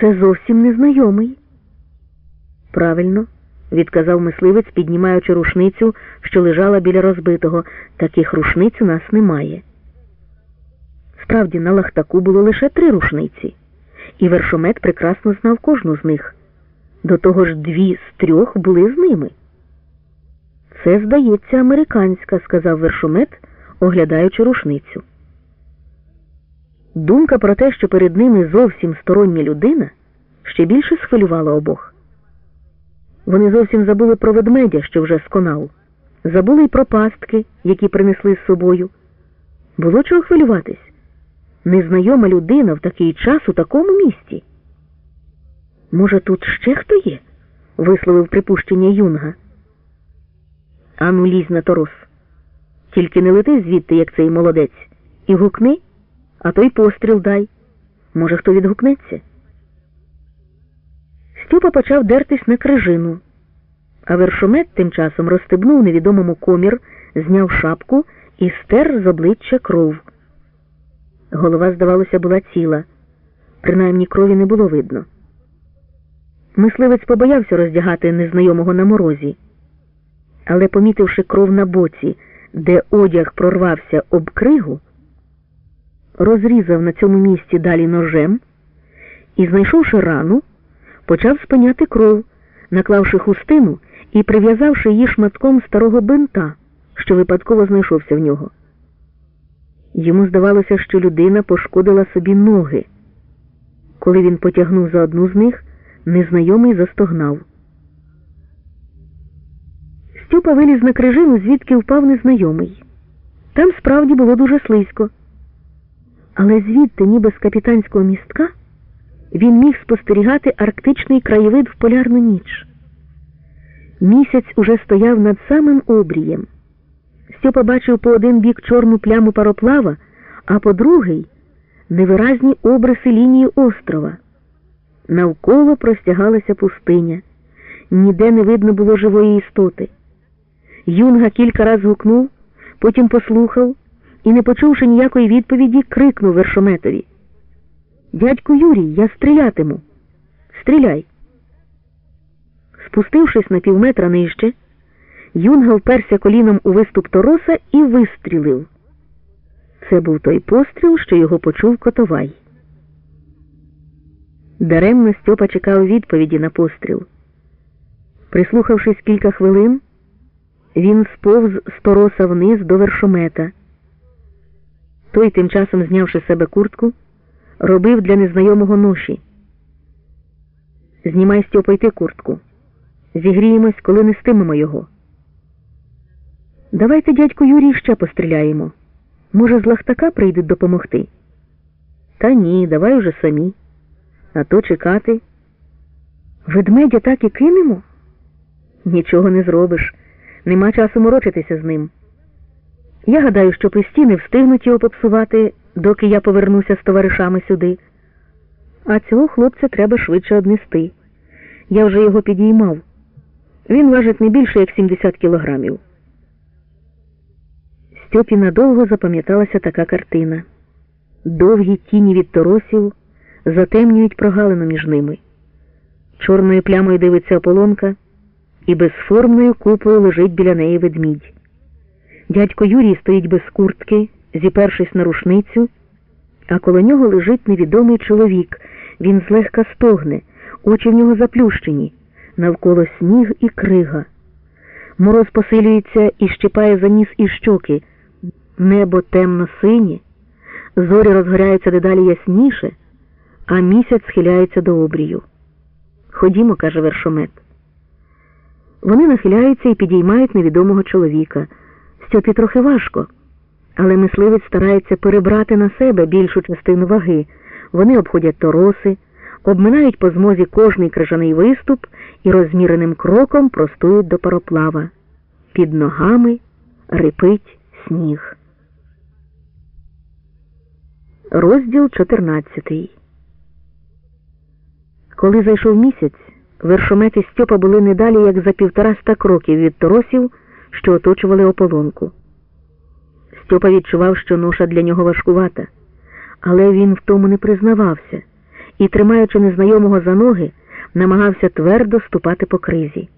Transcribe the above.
Це зовсім незнайомий. Правильно, відказав мисливець, піднімаючи рушницю, що лежала біля розбитого. Таких рушниць у нас немає. Справді, на лахтаку було лише три рушниці, і вершомет прекрасно знав кожну з них. До того ж, дві з трьох були з ними. Це, здається, американська, сказав вершомет, оглядаючи рушницю. Думка про те, що перед ними зовсім стороння людина, ще більше схвилювала обох. Вони зовсім забули про ведмедя, що вже сконав, забули й про пастки, які принесли з собою. Було чого хвилюватись. Незнайома людина в такий час у такому місті. Може, тут ще хто є? висловив припущення юнга. Ану, лізь на торос. Тільки не лети звідти, як цей молодець, і гукни, а той постріл дай. Може, хто відгукнеться. Стюпа почав дертись на крижину, а вершомет тим часом розстебнув невідомому комір, зняв шапку і стер з обличчя кров. Голова, здавалося, була ціла, принаймні крові не було видно. Мисливець побоявся роздягати незнайомого на морозі, але, помітивши кров на боці, де одяг прорвався об кригу, розрізав на цьому місці далі ножем і, знайшовши рану, почав спиняти кров, наклавши хустину і прив'язавши її шматком старого бинта, що випадково знайшовся в нього. Йому здавалося, що людина пошкодила собі ноги. Коли він потягнув за одну з них, незнайомий застогнав. Стюпа виліз на крижину, звідки впав незнайомий. Там справді було дуже слизько. Але звідти, ніби з капітанського містка, він міг спостерігати арктичний краєвид в полярну ніч. Місяць уже стояв над самим обрієм. Стьопа бачив по один бік чорну пляму пароплава, а по другий невиразні обриси лінії острова. Навколо простягалася пустиня. Ніде не видно було живої істоти. Юнга кілька раз гукнув, потім послухав і, не почувши ніякої відповіді, крикнув вершометові. Дядьку Юрій, я стрілятиму. Стріляй. Спустившись на півметра нижче, Юнга вперся коліном у виступ тороса і вистрілив. Це був той постріл, що його почув Котовай. Даремно Стьопа чекав відповіді на постріл. Прислухавшись кілька хвилин, він сповз з тороса вниз до вершомета. Той, тим часом, знявши з себе куртку, робив для незнайомого ноші. Знімай Стьопа й ти куртку. Зігріємось, коли нестимемо його. Давайте, дядьку Юрій, ще постріляємо. Може, з лахтака прийдуть допомогти? Та ні, давай уже самі. А то чекати. Ведмедя так і кинемо? Нічого не зробиш. Нема часу морочитися з ним. Я гадаю, що писті не встигнуть його попсувати, доки я повернуся з товаришами сюди. А цього хлопця треба швидше однести. Я вже його підіймав. Він важить не більше, як 70 кілограмів. Стьопі надовго запам'яталася така картина. Довгі тіні від торосів затемнюють прогалину між ними. Чорною плямою дивиться ополонка, і безформною купою лежить біля неї ведмідь. Дядько Юрій стоїть без куртки, зіпершись на рушницю, а коло нього лежить невідомий чоловік. Він злегка стогне, очі в нього заплющені, навколо сніг і крига. Мороз посилюється і щипає за ніс і щоки. Небо темно синє, зорі розгоряються дедалі ясніше, а місяць схиляється до обрію. Ходімо, каже вершомет. Вони нахиляються і підіймають невідомого чоловіка. Стьопі трохи важко, але мисливець старається перебрати на себе більшу частину ваги. Вони обходять тороси, обминають по змозі кожний крижаний виступ і розміреним кроком простують до пароплава. Під ногами рипить сніг. Розділ 14 Коли зайшов місяць, вершомет і Стьопа були не далі, як за півтораста кроків від торосів, що оточували ополонку. Стьопа відчував, що ноша для нього важкувата, але він в тому не признавався і, тримаючи незнайомого за ноги, намагався твердо ступати по кризі.